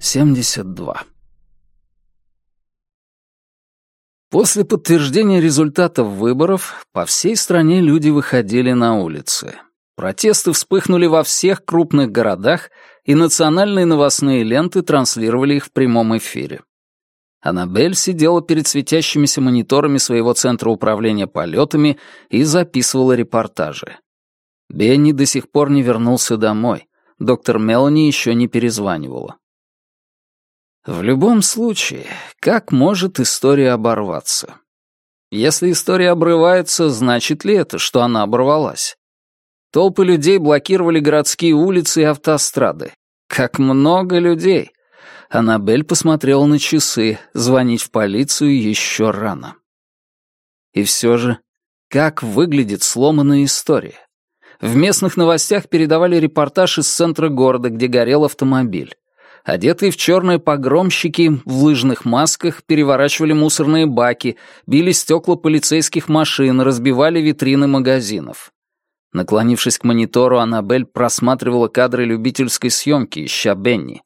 Семьдесят два. После подтверждения результатов выборов по всей стране люди выходили на улицы. Протесты вспыхнули во всех крупных городах, и национальные новостные ленты транслировали их в прямом эфире. Аннабель сидела перед светящимися мониторами своего центра управления полетами и записывала репортажи. Бенни до сих пор не вернулся домой. Доктор Мелани еще не перезванивала. В любом случае, как может история оборваться? Если история обрывается, значит ли это, что она оборвалась? Толпы людей блокировали городские улицы и автострады. Как много людей! Аннабель посмотрела на часы, звонить в полицию еще рано. И все же, как выглядит сломанная история? В местных новостях передавали репортаж из центра города, где горел автомобиль. Одетые в черные погромщики в лыжных масках переворачивали мусорные баки, били стекла полицейских машин, разбивали витрины магазинов. Наклонившись к монитору, Аннабель просматривала кадры любительской съемки, ища Бенни.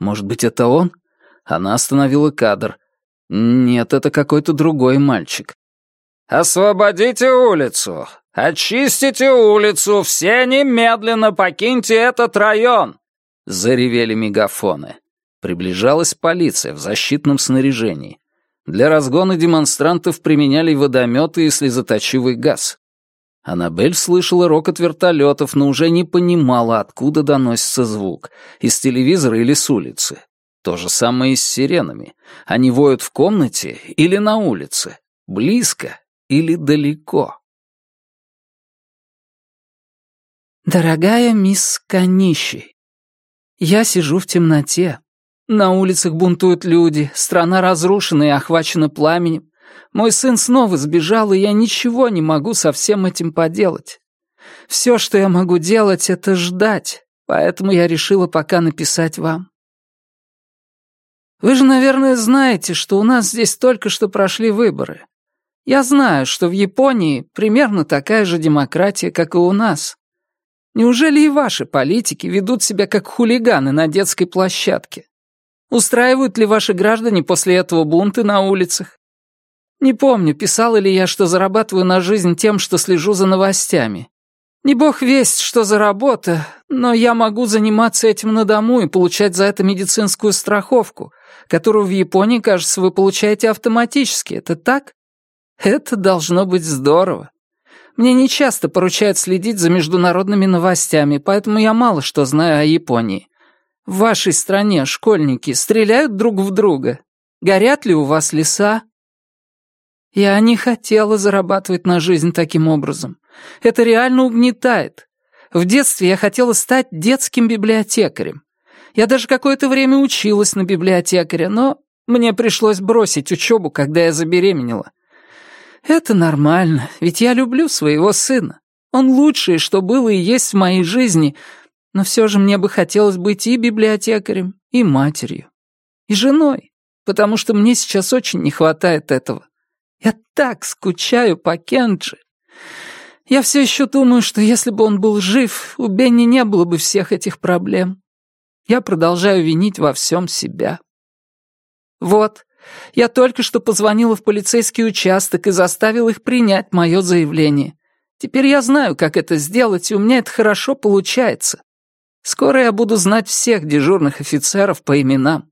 Может быть, это он? Она остановила кадр. Нет, это какой-то другой мальчик. «Освободите улицу! Очистите улицу! Все немедленно покиньте этот район!» Заревели мегафоны. Приближалась полиция в защитном снаряжении. Для разгона демонстрантов применяли водометы и слезоточивый газ. Аннабель слышала рокот вертолетов, но уже не понимала, откуда доносится звук — из телевизора или с улицы. То же самое и с сиренами. Они воют в комнате или на улице, близко или далеко. «Дорогая мисс Канищи, я сижу в темноте. На улицах бунтуют люди, страна разрушена и охвачена пламенем. Мой сын снова сбежал, и я ничего не могу со всем этим поделать. Все, что я могу делать, это ждать, поэтому я решила пока написать вам. Вы же, наверное, знаете, что у нас здесь только что прошли выборы. Я знаю, что в Японии примерно такая же демократия, как и у нас. Неужели и ваши политики ведут себя как хулиганы на детской площадке? Устраивают ли ваши граждане после этого бунты на улицах? Не помню, писала ли я, что зарабатываю на жизнь тем, что слежу за новостями. Не бог весть, что за работа, но я могу заниматься этим на дому и получать за это медицинскую страховку, которую в Японии, кажется, вы получаете автоматически. Это так? Это должно быть здорово. Мне не часто поручают следить за международными новостями, поэтому я мало что знаю о Японии. В вашей стране школьники стреляют друг в друга? Горят ли у вас леса? Я не хотела зарабатывать на жизнь таким образом. Это реально угнетает. В детстве я хотела стать детским библиотекарем. Я даже какое-то время училась на библиотекаря, но мне пришлось бросить учебу, когда я забеременела. Это нормально, ведь я люблю своего сына. Он лучшее, что было и есть в моей жизни, но все же мне бы хотелось быть и библиотекарем, и матерью, и женой, потому что мне сейчас очень не хватает этого. Я так скучаю по Кенджи. Я все еще думаю, что если бы он был жив, у Бенни не было бы всех этих проблем. Я продолжаю винить во всем себя. Вот, я только что позвонила в полицейский участок и заставил их принять мое заявление. Теперь я знаю, как это сделать, и у меня это хорошо получается. Скоро я буду знать всех дежурных офицеров по именам.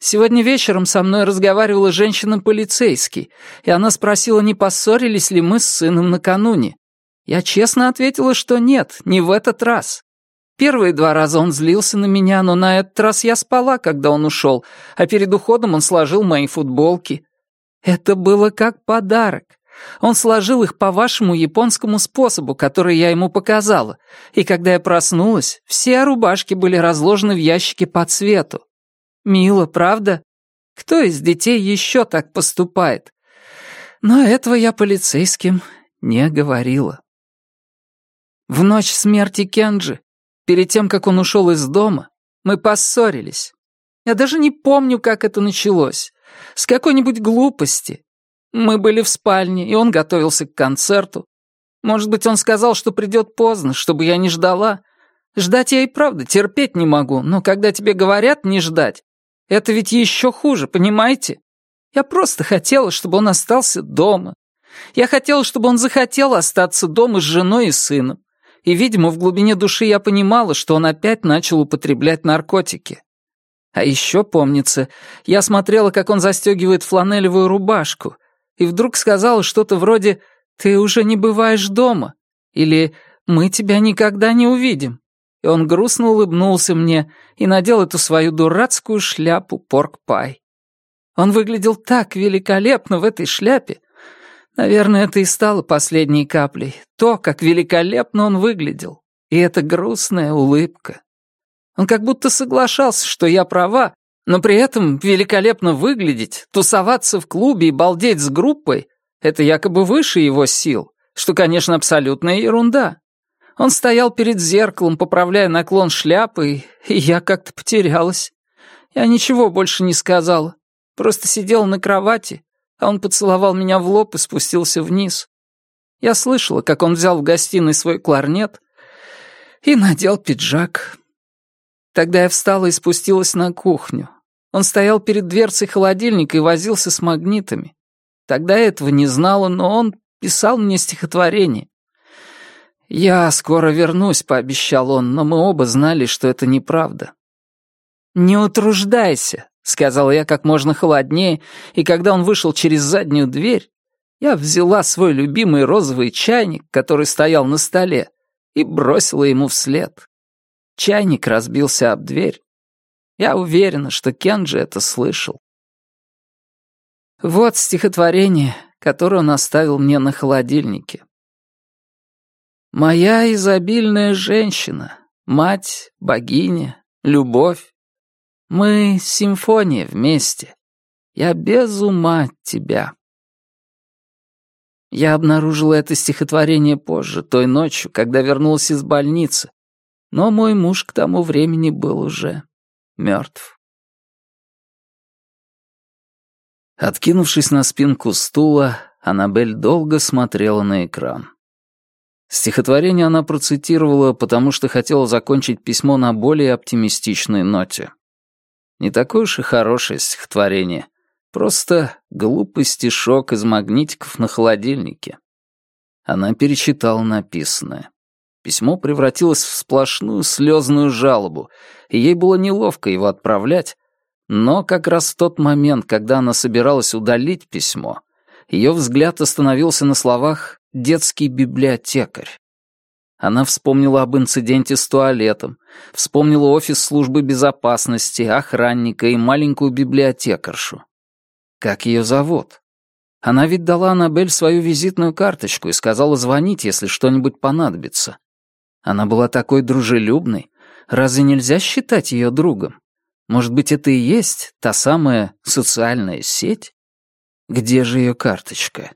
Сегодня вечером со мной разговаривала женщина-полицейский, и она спросила, не поссорились ли мы с сыном накануне. Я честно ответила, что нет, не в этот раз. Первые два раза он злился на меня, но на этот раз я спала, когда он ушел, а перед уходом он сложил мои футболки. Это было как подарок. Он сложил их по вашему японскому способу, который я ему показала, и когда я проснулась, все рубашки были разложены в ящике по цвету. Мило, правда? Кто из детей еще так поступает? Но этого я полицейским не говорила. В ночь смерти Кенджи, перед тем, как он ушел из дома, мы поссорились. Я даже не помню, как это началось. С какой-нибудь глупости. Мы были в спальне, и он готовился к концерту. Может быть, он сказал, что придет поздно, чтобы я не ждала. Ждать я и правда терпеть не могу, но когда тебе говорят не ждать, это ведь еще хуже, понимаете? Я просто хотела, чтобы он остался дома. Я хотела, чтобы он захотел остаться дома с женой и сыном. И, видимо, в глубине души я понимала, что он опять начал употреблять наркотики. А еще, помнится, я смотрела, как он застегивает фланелевую рубашку, и вдруг сказала что-то вроде «Ты уже не бываешь дома» или «Мы тебя никогда не увидим». И он грустно улыбнулся мне и надел эту свою дурацкую шляпу порк-пай. Он выглядел так великолепно в этой шляпе. Наверное, это и стало последней каплей. То, как великолепно он выглядел. И эта грустная улыбка. Он как будто соглашался, что я права, но при этом великолепно выглядеть, тусоваться в клубе и балдеть с группой — это якобы выше его сил, что, конечно, абсолютная ерунда. Он стоял перед зеркалом, поправляя наклон шляпы, и я как-то потерялась. Я ничего больше не сказала, просто сидела на кровати, он поцеловал меня в лоб и спустился вниз. Я слышала, как он взял в гостиной свой кларнет и надел пиджак. Тогда я встала и спустилась на кухню. Он стоял перед дверцей холодильника и возился с магнитами. Тогда я этого не знала, но он писал мне стихотворение. «Я скоро вернусь», — пообещал он, но мы оба знали, что это неправда. «Не утруждайся», — сказала я как можно холоднее, и когда он вышел через заднюю дверь, я взяла свой любимый розовый чайник, который стоял на столе, и бросила ему вслед. Чайник разбился об дверь. Я уверена, что Кенджи это слышал. Вот стихотворение, которое он оставил мне на холодильнике. «Моя изобильная женщина, мать, богиня, любовь. Мы — симфония вместе. Я без ума от тебя». Я обнаружила это стихотворение позже, той ночью, когда вернулась из больницы, но мой муж к тому времени был уже мертв. Откинувшись на спинку стула, Аннабель долго смотрела на экран. Стихотворение она процитировала, потому что хотела закончить письмо на более оптимистичной ноте. Не такое уж и хорошее стихотворение, просто глупый стишок из магнитиков на холодильнике. Она перечитала написанное. Письмо превратилось в сплошную слезную жалобу, и ей было неловко его отправлять, но как раз в тот момент, когда она собиралась удалить письмо, ее взгляд остановился на словах «детский библиотекарь». Она вспомнила об инциденте с туалетом, вспомнила офис службы безопасности, охранника и маленькую библиотекаршу. Как ее зовут? Она ведь дала Аннабель свою визитную карточку и сказала звонить, если что-нибудь понадобится. Она была такой дружелюбной. Разве нельзя считать ее другом? Может быть, это и есть та самая социальная сеть? Где же ее карточка?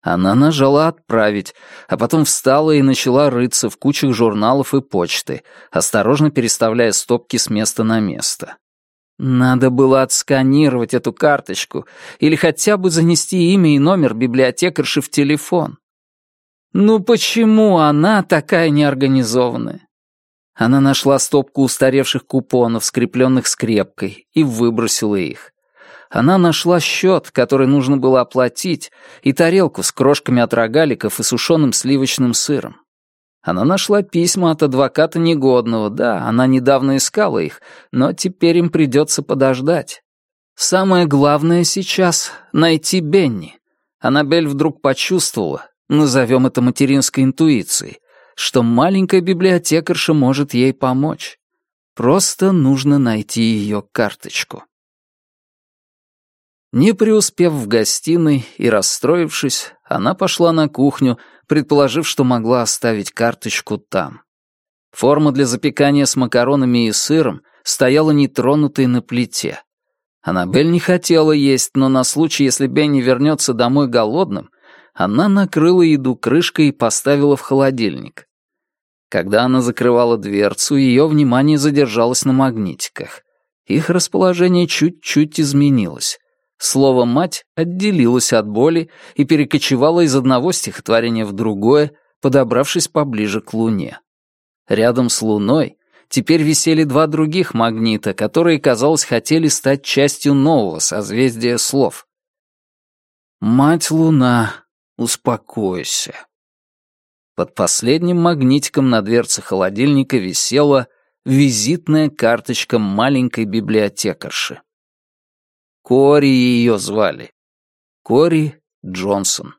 Она нажала «Отправить», а потом встала и начала рыться в кучах журналов и почты, осторожно переставляя стопки с места на место. Надо было отсканировать эту карточку или хотя бы занести имя и номер библиотекарши в телефон. Ну почему она такая неорганизованная? Она нашла стопку устаревших купонов, скрепленных скрепкой, и выбросила их. Она нашла счет, который нужно было оплатить, и тарелку с крошками от рогаликов и сушеным сливочным сыром. Она нашла письма от адвоката негодного, да, она недавно искала их, но теперь им придется подождать. Самое главное сейчас — найти Бенни. Аннабель вдруг почувствовала, назовем это материнской интуицией, что маленькая библиотекарша может ей помочь. Просто нужно найти ее карточку. Не преуспев в гостиной и расстроившись, она пошла на кухню, предположив, что могла оставить карточку там. Форма для запекания с макаронами и сыром стояла нетронутой на плите. Аннабель не хотела есть, но на случай, если Бенни вернется домой голодным, она накрыла еду крышкой и поставила в холодильник. Когда она закрывала дверцу, ее внимание задержалось на магнитиках. Их расположение чуть-чуть изменилось. Слово «мать» отделилось от боли и перекочевало из одного стихотворения в другое, подобравшись поближе к луне. Рядом с Луной теперь висели два других магнита, которые, казалось, хотели стать частью нового созвездия слов. «Мать Луна, успокойся». Под последним магнитиком на дверце холодильника висела визитная карточка маленькой библиотекарши. Кори ее звали. Кори Джонсон.